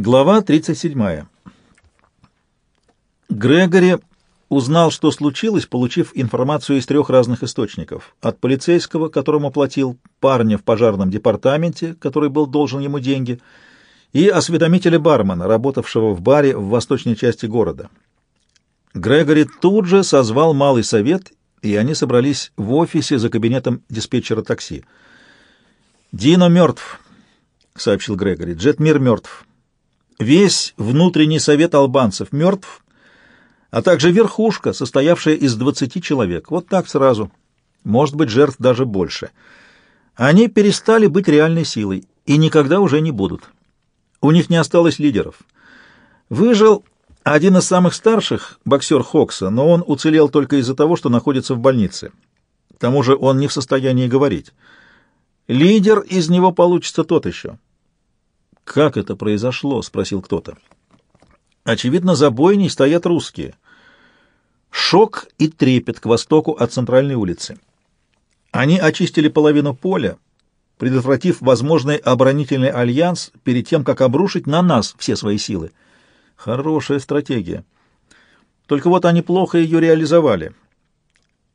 Глава 37. Грегори узнал, что случилось, получив информацию из трех разных источников. От полицейского, которому платил, парня в пожарном департаменте, который был должен ему деньги, и осведомителя бармена, работавшего в баре в восточной части города. Грегори тут же созвал малый совет, и они собрались в офисе за кабинетом диспетчера такси. «Дино мертв», — сообщил Грегори. «Джетмир мертв». Весь внутренний совет албанцев мертв, а также верхушка, состоявшая из 20 человек. Вот так сразу. Может быть, жертв даже больше. Они перестали быть реальной силой и никогда уже не будут. У них не осталось лидеров. Выжил один из самых старших, боксер Хокса, но он уцелел только из-за того, что находится в больнице. К тому же он не в состоянии говорить. Лидер из него получится тот еще. «Как это произошло?» — спросил кто-то. Очевидно, за бойней стоят русские. Шок и трепет к востоку от центральной улицы. Они очистили половину поля, предотвратив возможный оборонительный альянс перед тем, как обрушить на нас все свои силы. Хорошая стратегия. Только вот они плохо ее реализовали.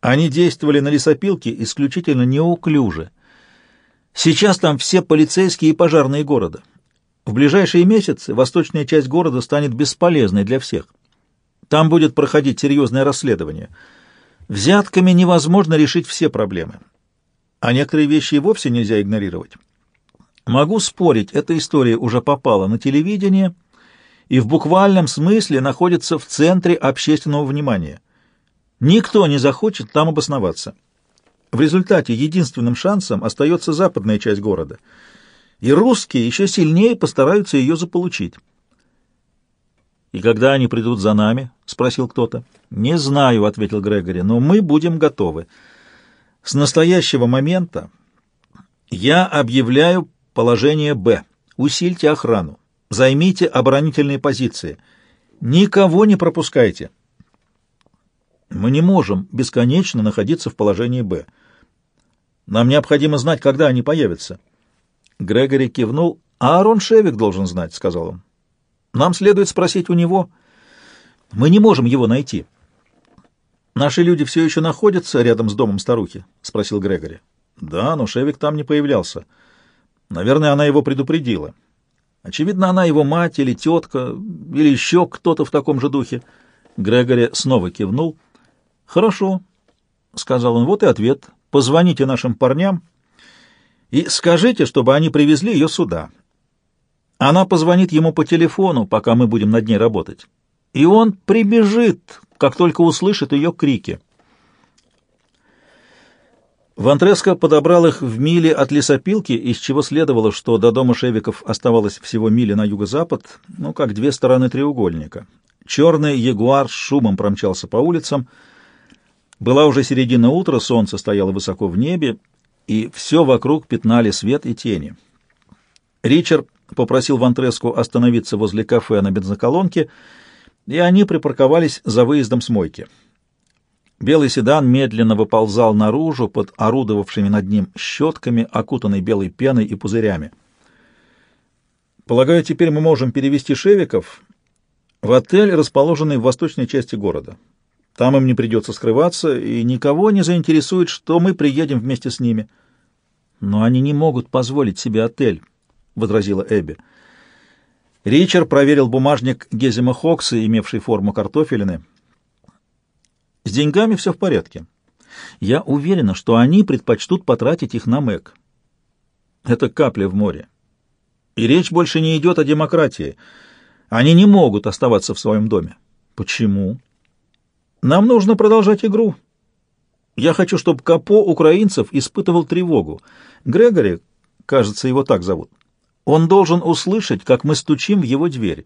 Они действовали на лесопилке исключительно неуклюже. Сейчас там все полицейские и пожарные города. В ближайшие месяцы восточная часть города станет бесполезной для всех. Там будет проходить серьезное расследование. Взятками невозможно решить все проблемы. А некоторые вещи и вовсе нельзя игнорировать. Могу спорить, эта история уже попала на телевидение и в буквальном смысле находится в центре общественного внимания. Никто не захочет там обосноваться. В результате единственным шансом остается западная часть города — и русские еще сильнее постараются ее заполучить. «И когда они придут за нами?» — спросил кто-то. «Не знаю», — ответил Грегори, — «но мы будем готовы. С настоящего момента я объявляю положение «Б». Усильте охрану, займите оборонительные позиции. Никого не пропускайте». Мы не можем бесконечно находиться в положении «Б». Нам необходимо знать, когда они появятся. Грегори кивнул. «А Аарон Шевик должен знать», — сказал он. «Нам следует спросить у него. Мы не можем его найти». «Наши люди все еще находятся рядом с домом старухи?» — спросил Грегори. «Да, но Шевик там не появлялся. Наверное, она его предупредила. Очевидно, она его мать или тетка, или еще кто-то в таком же духе». Грегори снова кивнул. «Хорошо», — сказал он, — «вот и ответ. Позвоните нашим парням» и скажите, чтобы они привезли ее сюда. Она позвонит ему по телефону, пока мы будем над ней работать. И он прибежит, как только услышит ее крики. Вантреско подобрал их в миле от лесопилки, из чего следовало, что до дома Шевиков оставалось всего мили на юго-запад, ну, как две стороны треугольника. Черный ягуар с шумом промчался по улицам. Была уже середина утра, солнце стояло высоко в небе, и все вокруг пятнали свет и тени. Ричард попросил Вантреску остановиться возле кафе на бензоколонке, и они припарковались за выездом с мойки. Белый седан медленно выползал наружу под орудовавшими над ним щетками, окутанной белой пеной и пузырями. «Полагаю, теперь мы можем перевести шевиков в отель, расположенный в восточной части города. Там им не придется скрываться, и никого не заинтересует, что мы приедем вместе с ними. Но они не могут позволить себе отель, — возразила Эбби. Ричард проверил бумажник Гезема Хокса, имевший форму картофелины. С деньгами все в порядке. Я уверена, что они предпочтут потратить их на Мэг. Это капля в море. И речь больше не идет о демократии. Они не могут оставаться в своем доме. Почему? Нам нужно продолжать игру. Я хочу, чтобы Капо украинцев испытывал тревогу. Грегори, кажется, его так зовут, он должен услышать, как мы стучим в его дверь.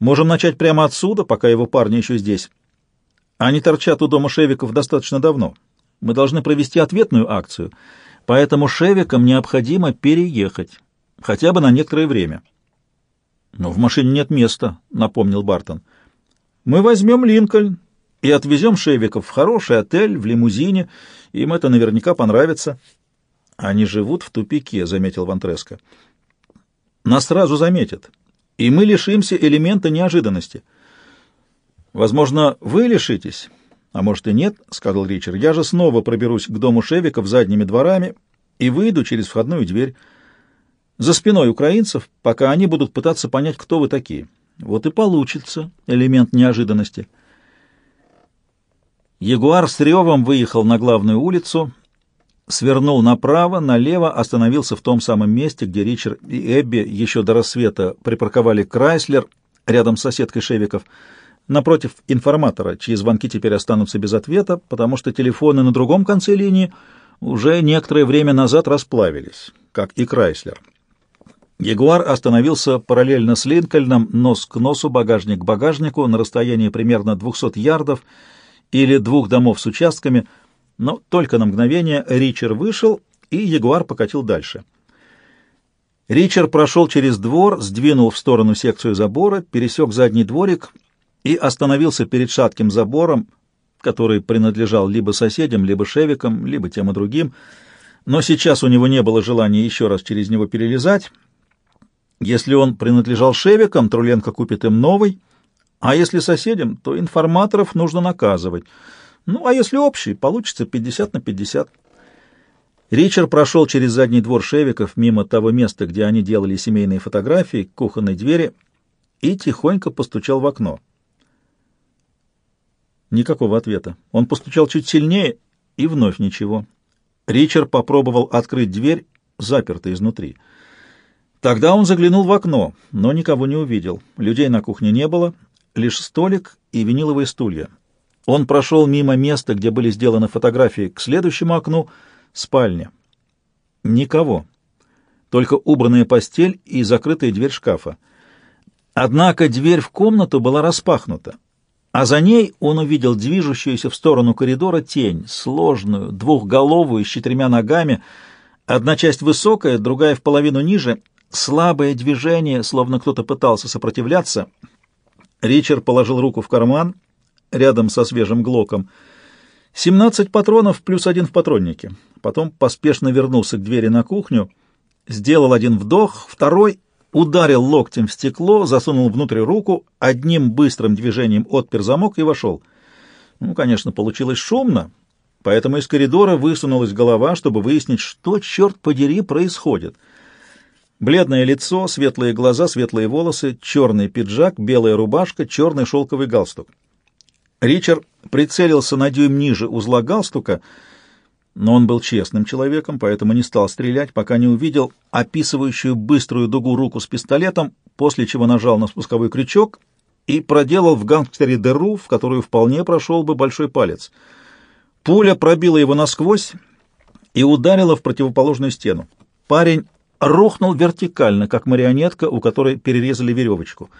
Можем начать прямо отсюда, пока его парни еще здесь. Они торчат у дома Шевиков достаточно давно. Мы должны провести ответную акцию, поэтому Шевикам необходимо переехать, хотя бы на некоторое время. «Но в машине нет места», — напомнил Бартон. «Мы возьмем Линкольн и отвезем Шевиков в хороший отель, в лимузине. Им это наверняка понравится. Они живут в тупике, — заметил Вантреско. Нас сразу заметят. и мы лишимся элемента неожиданности. Возможно, вы лишитесь, а может и нет, — сказал Ричард. Я же снова проберусь к дому Шевиков задними дворами и выйду через входную дверь. За спиной украинцев, пока они будут пытаться понять, кто вы такие. Вот и получится элемент неожиданности. Ягуар с ревом выехал на главную улицу, свернул направо, налево, остановился в том самом месте, где Ричард и Эбби еще до рассвета припарковали Крайслер рядом с соседкой Шевиков, напротив информатора, чьи звонки теперь останутся без ответа, потому что телефоны на другом конце линии уже некоторое время назад расплавились, как и Крайслер. Ягуар остановился параллельно с Линкольном, нос к носу, багажник к багажнику, на расстоянии примерно 200 ярдов или двух домов с участками, но только на мгновение Ричард вышел, и Ягуар покатил дальше. Ричард прошел через двор, сдвинул в сторону секцию забора, пересек задний дворик и остановился перед шатким забором, который принадлежал либо соседям, либо шевикам, либо тем и другим, но сейчас у него не было желания еще раз через него перелезать, если он принадлежал Шевикам, Труленко купит им новый, а если соседям, то информаторов нужно наказывать. Ну, а если общий, получится 50 на 50. Ричард прошел через задний двор Шевиков мимо того места, где они делали семейные фотографии, кухонной двери, и тихонько постучал в окно. Никакого ответа. Он постучал чуть сильнее, и вновь ничего. Ричард попробовал открыть дверь, запертая изнутри. Тогда он заглянул в окно, но никого не увидел. Людей на кухне не было, лишь столик и виниловые стулья. Он прошел мимо места, где были сделаны фотографии, к следующему окну — спальня. Никого. Только убранная постель и закрытая дверь шкафа. Однако дверь в комнату была распахнута, а за ней он увидел движущуюся в сторону коридора тень, сложную, двухголовую, с четырьмя ногами, одна часть высокая, другая в половину ниже — Слабое движение, словно кто-то пытался сопротивляться. Ричард положил руку в карман рядом со свежим глоком. Семнадцать патронов плюс один в патроннике. Потом поспешно вернулся к двери на кухню, сделал один вдох, второй ударил локтем в стекло, засунул внутрь руку, одним быстрым движением отпер замок и вошел. Ну, конечно, получилось шумно, поэтому из коридора высунулась голова, чтобы выяснить, что, черт подери, происходит — Бледное лицо, светлые глаза, светлые волосы, черный пиджак, белая рубашка, черный шелковый галстук. Ричард прицелился на дюйм ниже узла галстука, но он был честным человеком, поэтому не стал стрелять, пока не увидел описывающую быструю дугу руку с пистолетом, после чего нажал на спусковой крючок и проделал в гангстере дыру, в которую вполне прошел бы большой палец. Пуля пробила его насквозь и ударила в противоположную стену. Парень рухнул вертикально, как марионетка, у которой перерезали веревочку.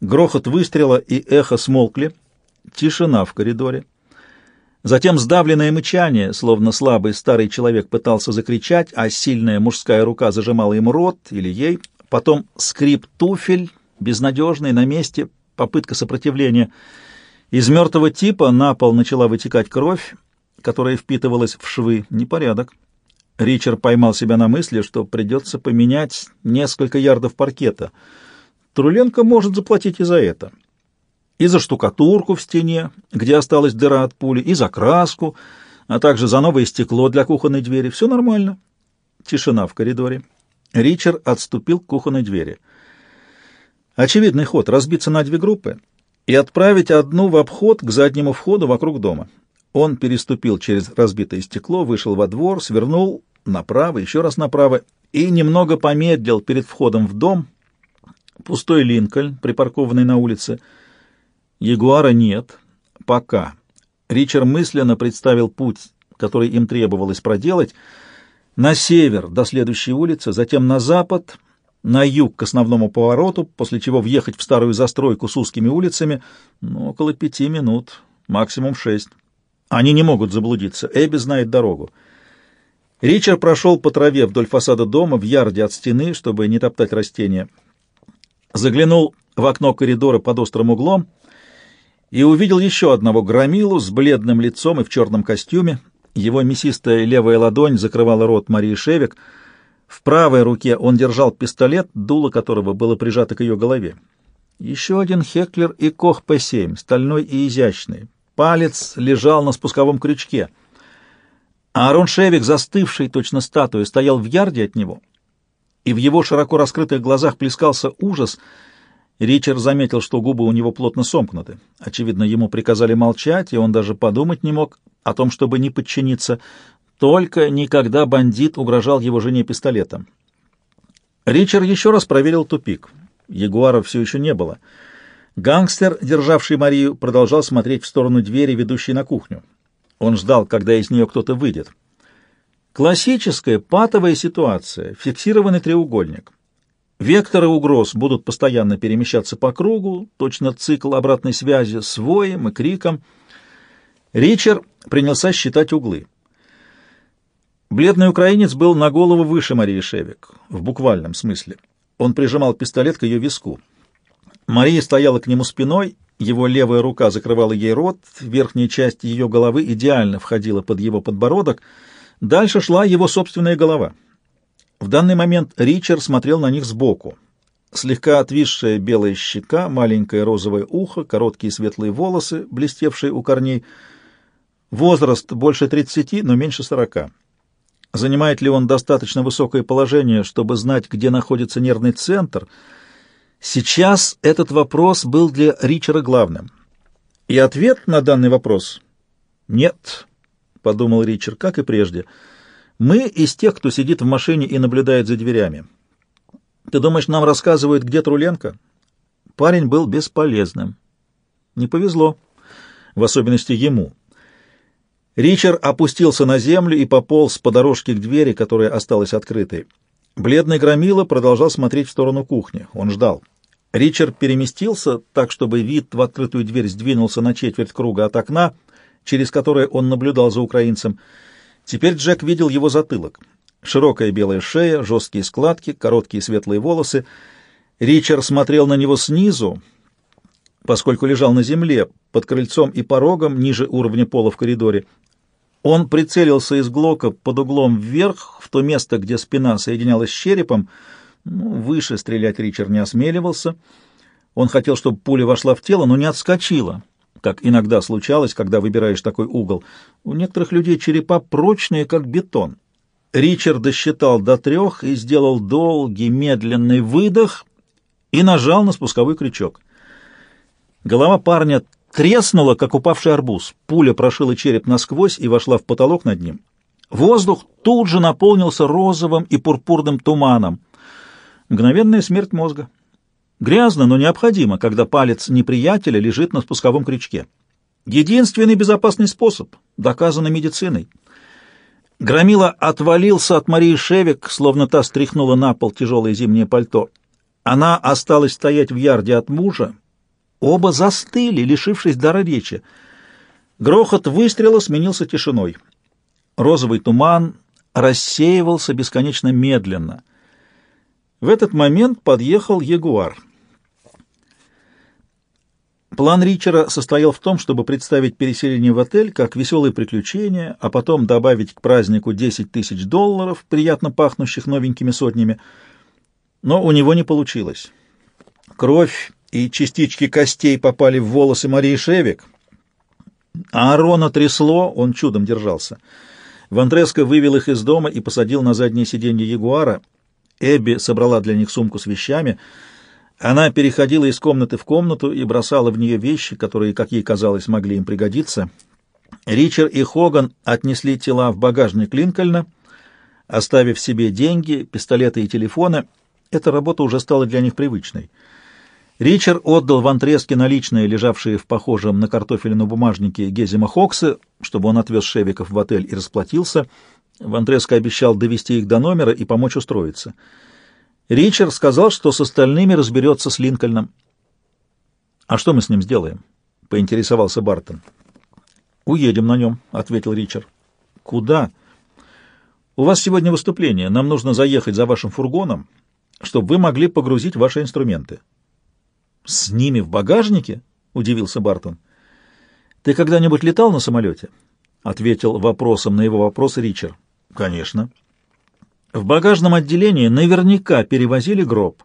Грохот выстрела и эхо смолкли. Тишина в коридоре. Затем сдавленное мычание, словно слабый старый человек пытался закричать, а сильная мужская рука зажимала ему рот или ей. Потом скрип туфель, безнадежный, на месте, попытка сопротивления. Из мертвого типа на пол начала вытекать кровь, которая впитывалась в швы. Непорядок. Ричард поймал себя на мысли, что придется поменять несколько ярдов паркета. Труленко может заплатить и за это. И за штукатурку в стене, где осталась дыра от пули, и за краску, а также за новое стекло для кухонной двери. Все нормально. Тишина в коридоре. Ричард отступил к кухонной двери. Очевидный ход — разбиться на две группы и отправить одну в обход к заднему входу вокруг дома. Он переступил через разбитое стекло, вышел во двор, свернул направо, еще раз направо и немного помедлил перед входом в дом. Пустой Линкольн, припаркованный на улице. Ягуара нет. Пока. Ричард мысленно представил путь, который им требовалось проделать, на север до следующей улицы, затем на запад, на юг к основному повороту, после чего въехать в старую застройку с узкими улицами, ну, около пяти минут, максимум шесть. Они не могут заблудиться. Эбби знает дорогу. Ричард прошел по траве вдоль фасада дома в ярде от стены, чтобы не топтать растения. Заглянул в окно коридора под острым углом и увидел еще одного громилу с бледным лицом и в черном костюме. Его мясистая левая ладонь закрывала рот Марии Шевик. В правой руке он держал пистолет, дуло которого было прижато к ее голове. Еще один Хеклер и Кох П-7, стальной и изящный. Палец лежал на спусковом крючке. Аарон Шевик, застывший точно статуя, стоял в ярде от него, и в его широко раскрытых глазах плескался ужас. Ричард заметил, что губы у него плотно сомкнуты. Очевидно, ему приказали молчать, и он даже подумать не мог о том, чтобы не подчиниться, только никогда бандит угрожал его жене пистолетом. Ричард еще раз проверил тупик. Ягуара все еще не было. Гангстер, державший Марию, продолжал смотреть в сторону двери, ведущей на кухню. Он ждал, когда из нее кто-то выйдет. Классическая патовая ситуация, фиксированный треугольник. Векторы угроз будут постоянно перемещаться по кругу, точно цикл обратной связи с воем и криком. Ричард принялся считать углы. Бледный украинец был на голову выше Марии Шевик, в буквальном смысле. Он прижимал пистолет к ее виску. Мария стояла к нему спиной, его левая рука закрывала ей рот, верхняя часть ее головы идеально входила под его подбородок, дальше шла его собственная голова. В данный момент Ричард смотрел на них сбоку. Слегка отвисшая белая щека, маленькое розовое ухо, короткие светлые волосы, блестевшие у корней. Возраст больше тридцати, но меньше сорока. Занимает ли он достаточно высокое положение, чтобы знать, где находится нервный центр? Сейчас этот вопрос был для Ричера главным. И ответ на данный вопрос — нет, — подумал Ричард, как и прежде. Мы из тех, кто сидит в машине и наблюдает за дверями. Ты думаешь, нам рассказывают, где Труленко? Парень был бесполезным. Не повезло, в особенности ему. Ричард опустился на землю и пополз по дорожке к двери, которая осталась открытой. Бледный громила продолжал смотреть в сторону кухни. Он ждал. Ричард переместился так, чтобы вид в открытую дверь сдвинулся на четверть круга от окна, через которое он наблюдал за украинцем. Теперь Джек видел его затылок. Широкая белая шея, жесткие складки, короткие светлые волосы. Ричард смотрел на него снизу, поскольку лежал на земле, под крыльцом и порогом, ниже уровня пола в коридоре. Он прицелился из глока под углом вверх, в то место, где спина соединялась с черепом. Ну, выше стрелять Ричард не осмеливался. Он хотел, чтобы пуля вошла в тело, но не отскочила, как иногда случалось, когда выбираешь такой угол. У некоторых людей черепа прочные, как бетон. Ричард досчитал до трех и сделал долгий, медленный выдох и нажал на спусковой крючок. Голова парня треснула, как упавший арбуз. Пуля прошила череп насквозь и вошла в потолок над ним. Воздух тут же наполнился розовым и пурпурным туманом. Мгновенная смерть мозга. Грязно, но необходимо, когда палец неприятеля лежит на спусковом крючке. Единственный безопасный способ, доказанный медициной. Громила отвалился от Марии Шевик, словно та стряхнула на пол тяжелое зимнее пальто. Она осталась стоять в ярде от мужа, Оба застыли, лишившись дара речи. Грохот выстрела сменился тишиной. Розовый туман рассеивался бесконечно медленно. В этот момент подъехал Ягуар. План Ричера состоял в том, чтобы представить переселение в отель как веселое приключение, а потом добавить к празднику 10 тысяч долларов, приятно пахнущих новенькими сотнями. Но у него не получилось. Кровь и частички костей попали в волосы Марии Шевик. А Арона трясло, он чудом держался. Вандреско вывел их из дома и посадил на заднее сиденье Ягуара. Эбби собрала для них сумку с вещами. Она переходила из комнаты в комнату и бросала в нее вещи, которые, как ей казалось, могли им пригодиться. Ричард и Хоган отнесли тела в багажник Линкольна, оставив себе деньги, пистолеты и телефоны. Эта работа уже стала для них привычной. Ричард отдал Ван Треске наличные, лежавшие в похожем на картофелину бумажнике Гезима Хокса, чтобы он отвез Шевиков в отель и расплатился. Ван Треско обещал довести их до номера и помочь устроиться. Ричард сказал, что с остальными разберется с Линкольном. «А что мы с ним сделаем?» — поинтересовался Бартон. «Уедем на нем», — ответил Ричард. «Куда?» «У вас сегодня выступление. Нам нужно заехать за вашим фургоном, чтобы вы могли погрузить ваши инструменты». «С ними в багажнике?» — удивился Бартон. «Ты когда-нибудь летал на самолете?» — ответил вопросом на его вопрос Ричард. «Конечно». В багажном отделении наверняка перевозили гроб.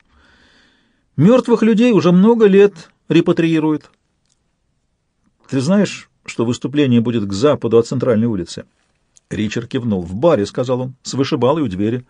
Мертвых людей уже много лет репатриируют. Ты знаешь, что выступление будет к западу от центральной улицы? Ричард кивнул. «В баре», — сказал он, — «с вышибалой у двери».